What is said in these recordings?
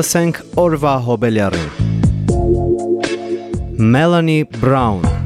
Լսենք օրվա հոբելյարին։ Melanie Brown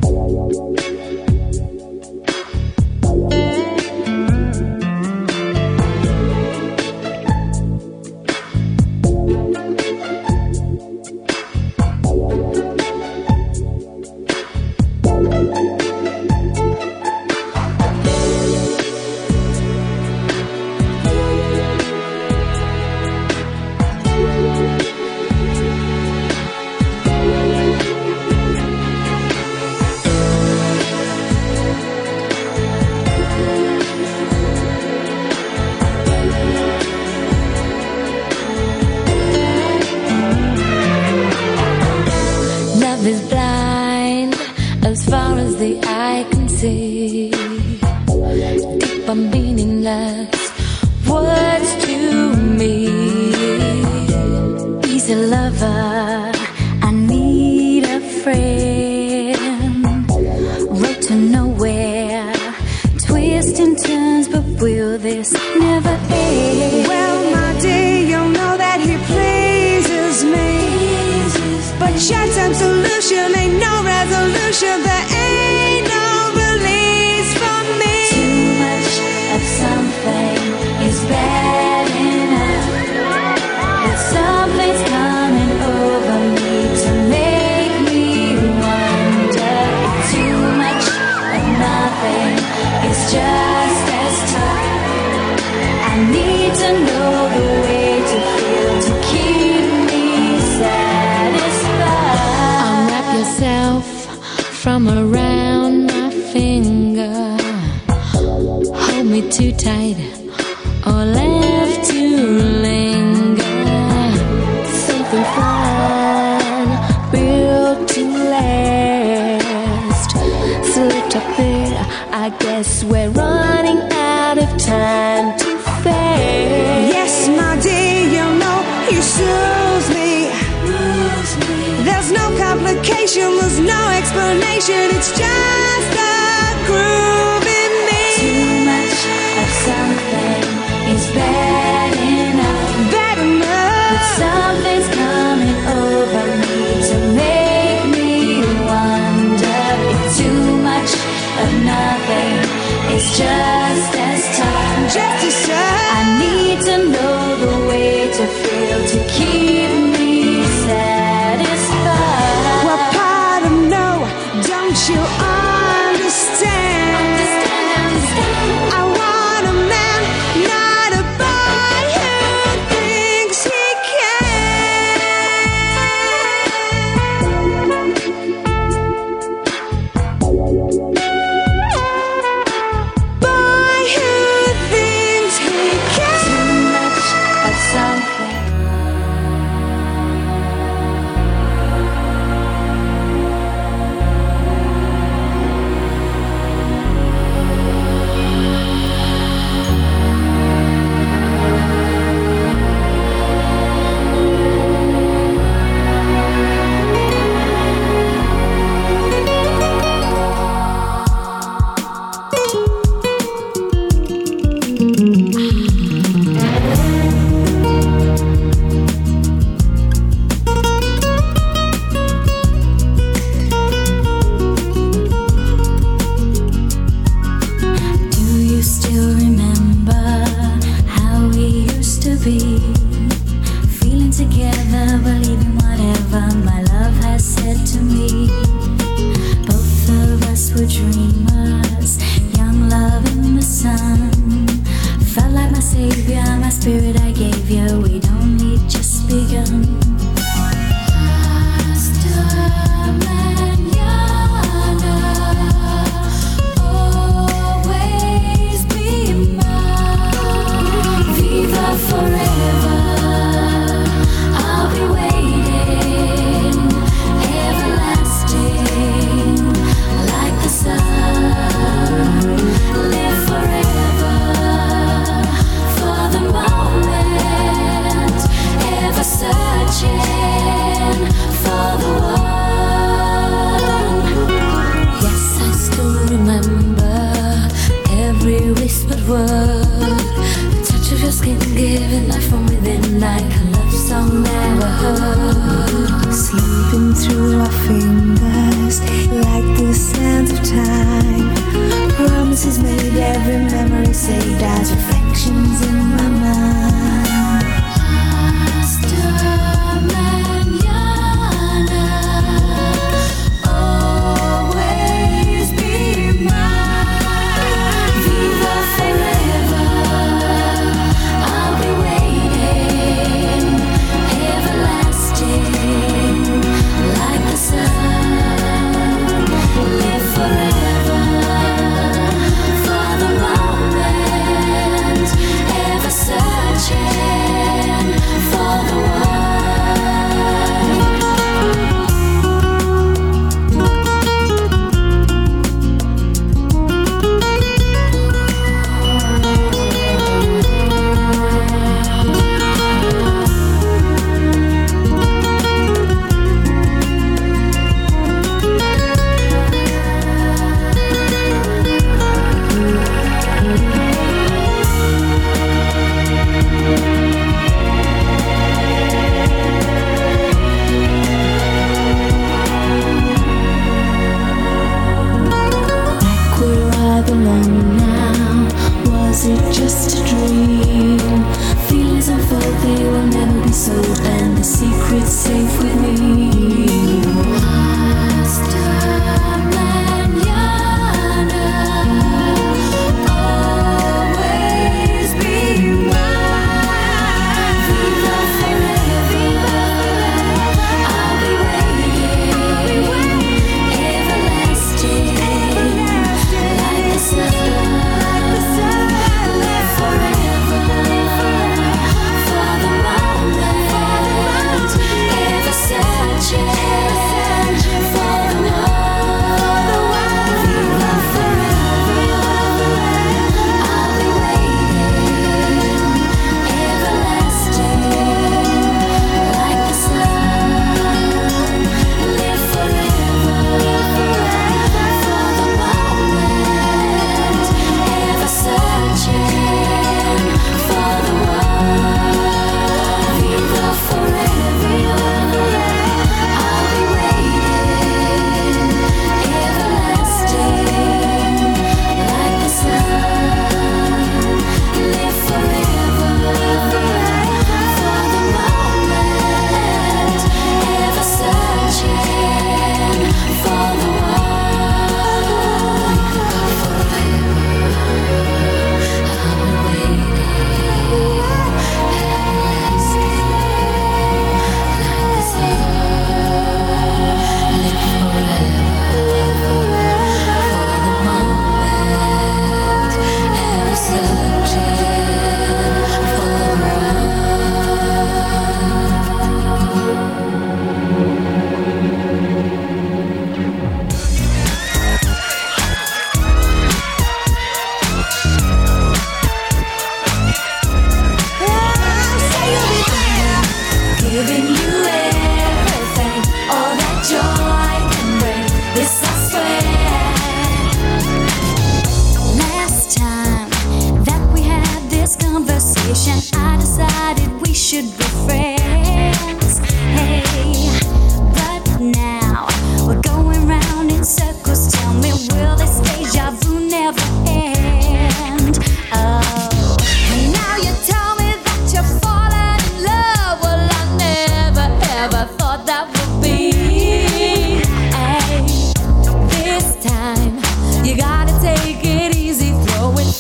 up there. I guess we're running out of time to fail. Yes, my dear, you know you choose me. There's no complication, there's no explanation, it's just.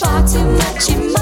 far too much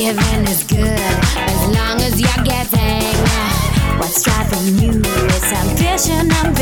giving is good as long as you're getting what's driving you. is ambition, ambition.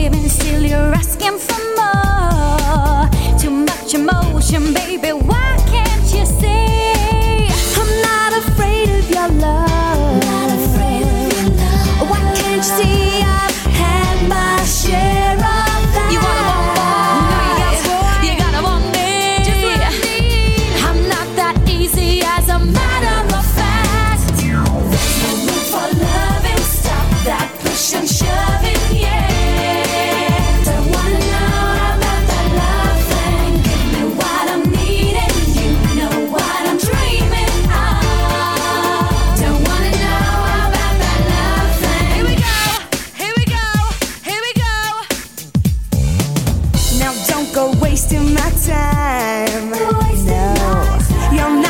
giving, still you're asking for more. Too much emotion, baby. Why? Now don't go wasting my time. Wasting no, my time. you're not.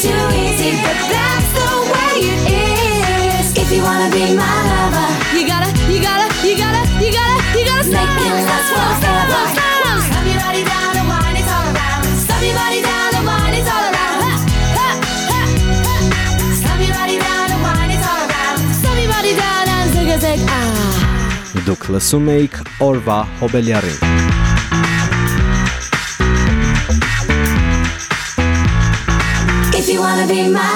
too easy, but that's the way it is. If you wanna be my lover, you gotta, you gotta, you gotta, you gotta, you gotta make it last forever. Slam your body down and wine it all around. Slam your body down and wine it all around. Ha, ha, ha, ha. Be my.